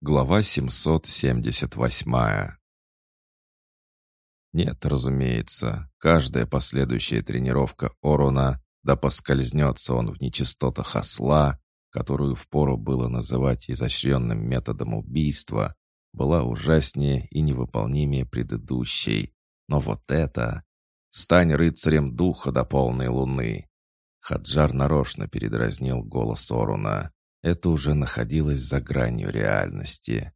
Глава 778 Нет, разумеется, каждая последующая тренировка Оруна, да поскользнется он в нечистотах осла, которую впору было называть изощренным методом убийства, была ужаснее и невыполнимее предыдущей. Но вот это... «Стань рыцарем духа до полной луны!» Хаджар нарочно передразнил голос Оруна. Это уже находилось за гранью реальности.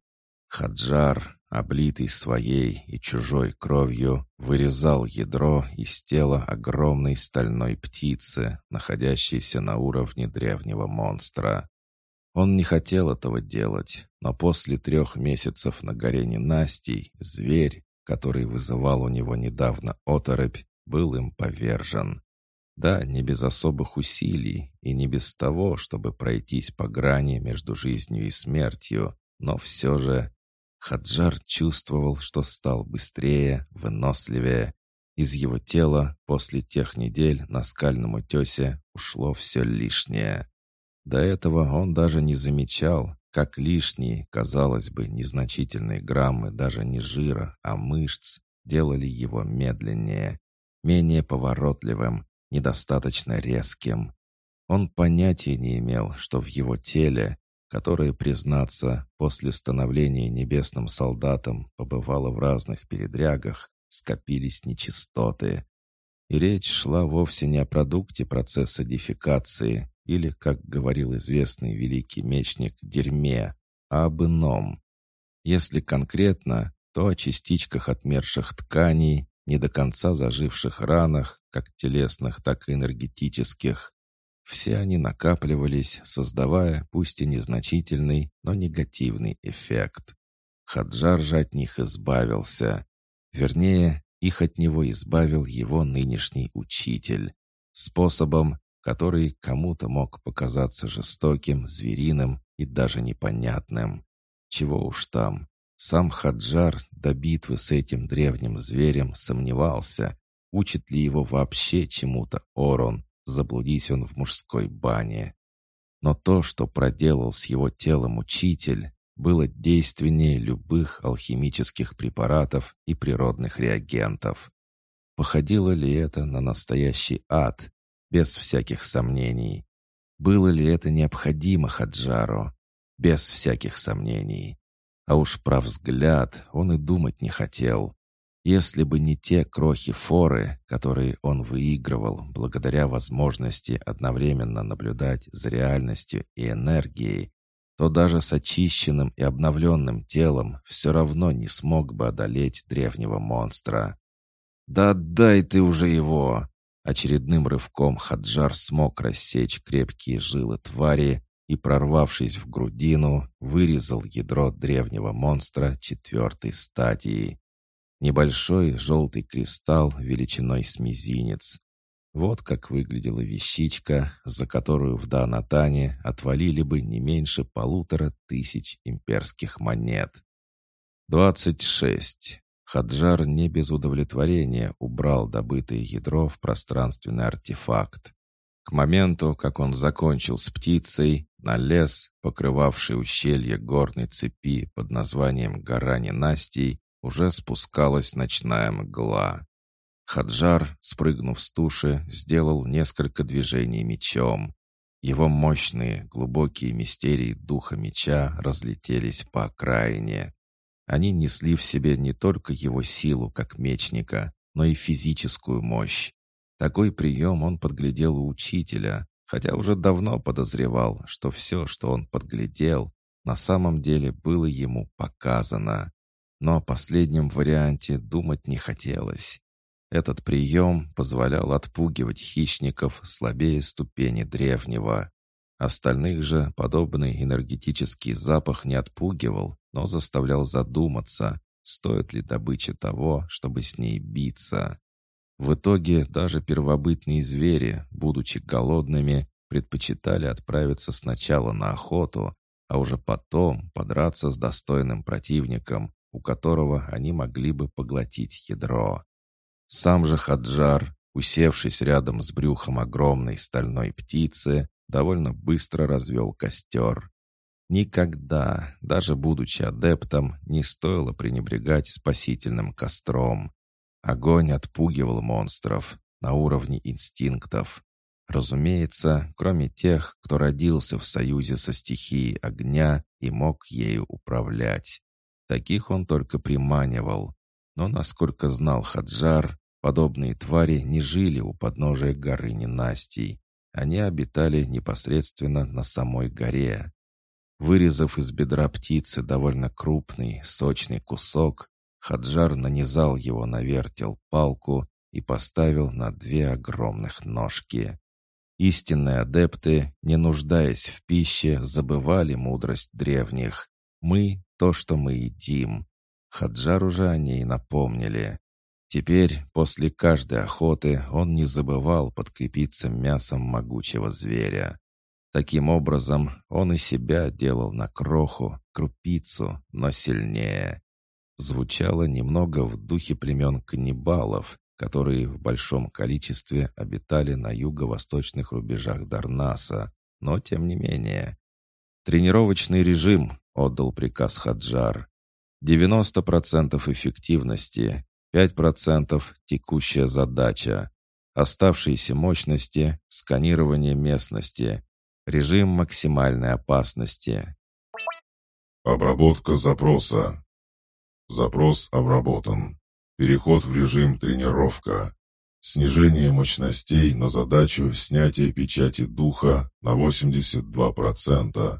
Хаджар, облитый своей и чужой кровью, вырезал ядро из тела огромной стальной птицы, находящейся на уровне древнего монстра. Он не хотел этого делать, но после трех месяцев на горе ненастий зверь, который вызывал у него недавно оторопь, был им повержен. Да, не без особых усилий и не без того, чтобы пройтись по грани между жизнью и смертью, но все же Хаджар чувствовал, что стал быстрее, выносливее. Из его тела после тех недель на скальном утесе ушло все лишнее. До этого он даже не замечал, как лишние, казалось бы, незначительные граммы даже не жира, а мышц делали его медленнее, менее поворотливым, недостаточно резким. Он понятия не имел, что в его теле, которое, признаться, после становления небесным солдатом побывало в разных передрягах, скопились нечистоты. И речь шла вовсе не о продукте процесса дефекации или, как говорил известный великий мечник, дерьме, а об ином. Если конкретно, то о частичках отмерших тканей, не до конца заживших ранах, как телесных, так и энергетических. Все они накапливались, создавая, пусть и незначительный, но негативный эффект. Хаджар же от них избавился. Вернее, их от него избавил его нынешний учитель. Способом, который кому-то мог показаться жестоким, звериным и даже непонятным. Чего уж там. Сам Хаджар до битвы с этим древним зверем сомневался, учит ли его вообще чему-то Орон, заблудись он в мужской бане. Но то, что проделал с его телом учитель, было действеннее любых алхимических препаратов и природных реагентов. Походило ли это на настоящий ад? Без всяких сомнений. Было ли это необходимо Хаджару? Без всяких сомнений. А уж про взгляд он и думать не хотел. Если бы не те крохи форы, которые он выигрывал благодаря возможности одновременно наблюдать за реальностью и энергией, то даже с очищенным и обновленным телом все равно не смог бы одолеть древнего монстра. «Да дай ты уже его!» Очередным рывком Хаджар смог рассечь крепкие жилы твари и, прорвавшись в грудину, вырезал ядро древнего монстра четвертой стадии. Небольшой желтый кристалл величиной с мизинец. Вот как выглядела вещичка, за которую в Данатане отвалили бы не меньше полутора тысяч имперских монет. Двадцать шесть. Хаджар не без удовлетворения убрал добытое ядро в пространственный артефакт. К моменту, как он закончил с птицей, на лес, покрывавший ущелье горной цепи под названием «Гора ненастий», уже спускалась ночная мгла. Хаджар, спрыгнув с туши, сделал несколько движений мечом. Его мощные, глубокие мистерии духа меча разлетелись по окраине. Они несли в себе не только его силу как мечника, но и физическую мощь. Такой прием он подглядел у учителя, хотя уже давно подозревал, что все, что он подглядел, на самом деле было ему показано. Но о последнем варианте думать не хотелось. Этот прием позволял отпугивать хищников слабее ступени древнего. Остальных же подобный энергетический запах не отпугивал, но заставлял задуматься, стоит ли добыча того, чтобы с ней биться. В итоге даже первобытные звери, будучи голодными, предпочитали отправиться сначала на охоту, а уже потом подраться с достойным противником, у которого они могли бы поглотить ядро. Сам же Хаджар, усевшись рядом с брюхом огромной стальной птицы, довольно быстро развел костер. Никогда, даже будучи адептом, не стоило пренебрегать спасительным костром. Огонь отпугивал монстров на уровне инстинктов. Разумеется, кроме тех, кто родился в союзе со стихией огня и мог ею управлять. Таких он только приманивал. Но, насколько знал Хаджар, подобные твари не жили у подножия горы ненастий. Они обитали непосредственно на самой горе. Вырезав из бедра птицы довольно крупный, сочный кусок, Хаджар нанизал его на вертел палку и поставил на две огромных ножки. Истинные адепты, не нуждаясь в пище, забывали мудрость древних. Мы — то, что мы едим. Хаджар уже о ней напомнили. Теперь, после каждой охоты, он не забывал подкрепиться мясом могучего зверя. Таким образом, он и себя делал на кроху, крупицу, но сильнее. Звучало немного в духе племен каннибалов, которые в большом количестве обитали на юго-восточных рубежах Дарнаса, но тем не менее. «Тренировочный режим», — отдал приказ Хаджар. «90% эффективности, 5% текущая задача, оставшиеся мощности — сканирование местности, Режим максимальной опасности. Обработка запроса. Запрос обработан. Переход в режим тренировка. Снижение мощностей на задачу снятия печати духа на 82%.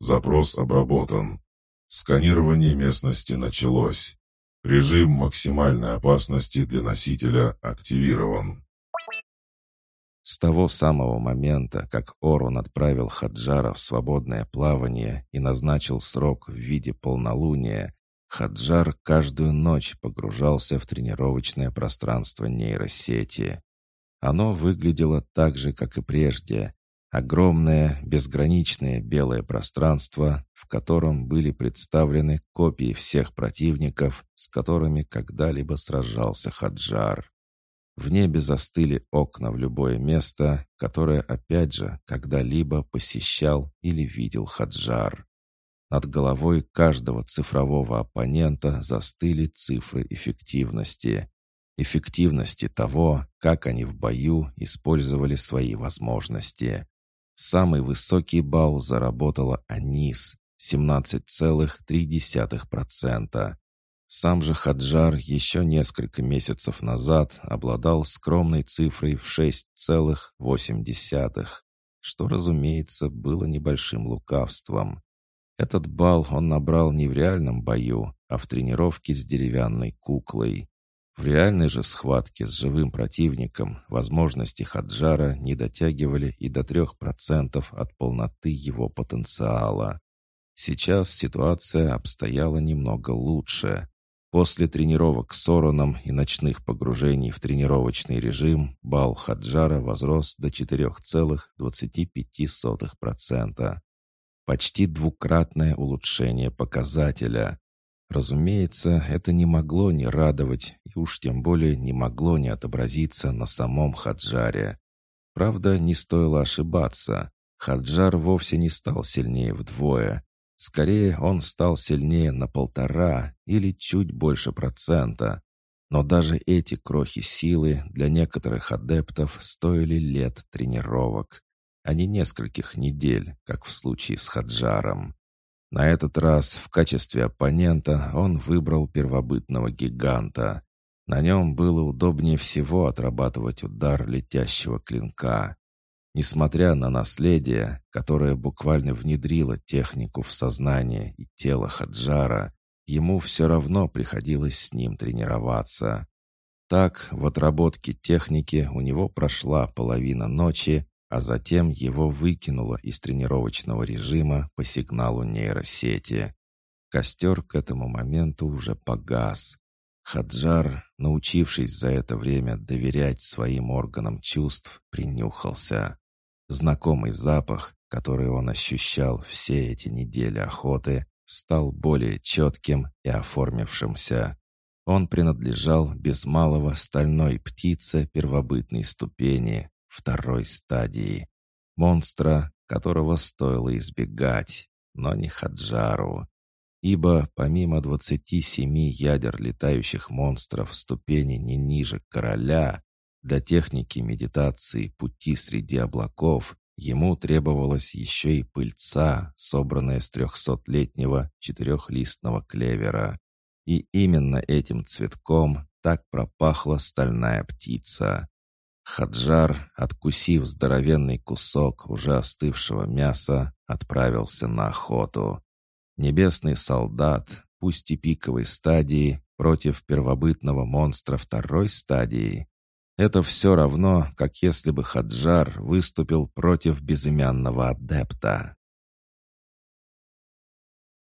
Запрос обработан. Сканирование местности началось. Режим максимальной опасности для носителя активирован. С того самого момента, как Орун отправил Хаджара в свободное плавание и назначил срок в виде полнолуния, Хаджар каждую ночь погружался в тренировочное пространство нейросети. Оно выглядело так же, как и прежде. Огромное, безграничное белое пространство, в котором были представлены копии всех противников, с которыми когда-либо сражался Хаджар. В небе застыли окна в любое место, которое, опять же, когда-либо посещал или видел Хаджар. Над головой каждого цифрового оппонента застыли цифры эффективности. Эффективности того, как они в бою использовали свои возможности. Самый высокий балл заработала Анис — 17,3%. Сам же Хаджар еще несколько месяцев назад обладал скромной цифрой в 6,8, что, разумеется, было небольшим лукавством. Этот балл он набрал не в реальном бою, а в тренировке с деревянной куклой. В реальной же схватке с живым противником возможности Хаджара не дотягивали и до 3% от полноты его потенциала. Сейчас ситуация обстояла немного лучше. После тренировок с Ороном и ночных погружений в тренировочный режим балл Хаджара возрос до 4,25%. Почти двукратное улучшение показателя. Разумеется, это не могло не радовать и уж тем более не могло не отобразиться на самом Хаджаре. Правда, не стоило ошибаться. Хаджар вовсе не стал сильнее вдвое, Скорее, он стал сильнее на полтора или чуть больше процента. Но даже эти крохи силы для некоторых адептов стоили лет тренировок, а не нескольких недель, как в случае с Хаджаром. На этот раз в качестве оппонента он выбрал первобытного гиганта. На нем было удобнее всего отрабатывать удар летящего клинка. Несмотря на наследие, которое буквально внедрило технику в сознание и тело Хаджара, ему все равно приходилось с ним тренироваться. Так, в отработке техники у него прошла половина ночи, а затем его выкинуло из тренировочного режима по сигналу нейросети. Костер к этому моменту уже погас. Хаджар, научившись за это время доверять своим органам чувств, принюхался. Знакомый запах, который он ощущал все эти недели охоты, стал более четким и оформившимся. Он принадлежал без малого стальной птице первобытной ступени, второй стадии. Монстра, которого стоило избегать. но не Хаджару. Ибо помимо двадцати семи ядер летающих монстров ступени не ниже короля, для техники медитации пути среди облаков ему требовалась еще и пыльца, собранная с трехсотлетнего четырехлистного клевера. И именно этим цветком так пропахла стальная птица. Хаджар, откусив здоровенный кусок уже остывшего мяса, отправился на охоту. Небесный солдат, пусть и пиковой стадии, против первобытного монстра второй стадии. Это все равно, как если бы Хаджар выступил против безымянного адепта.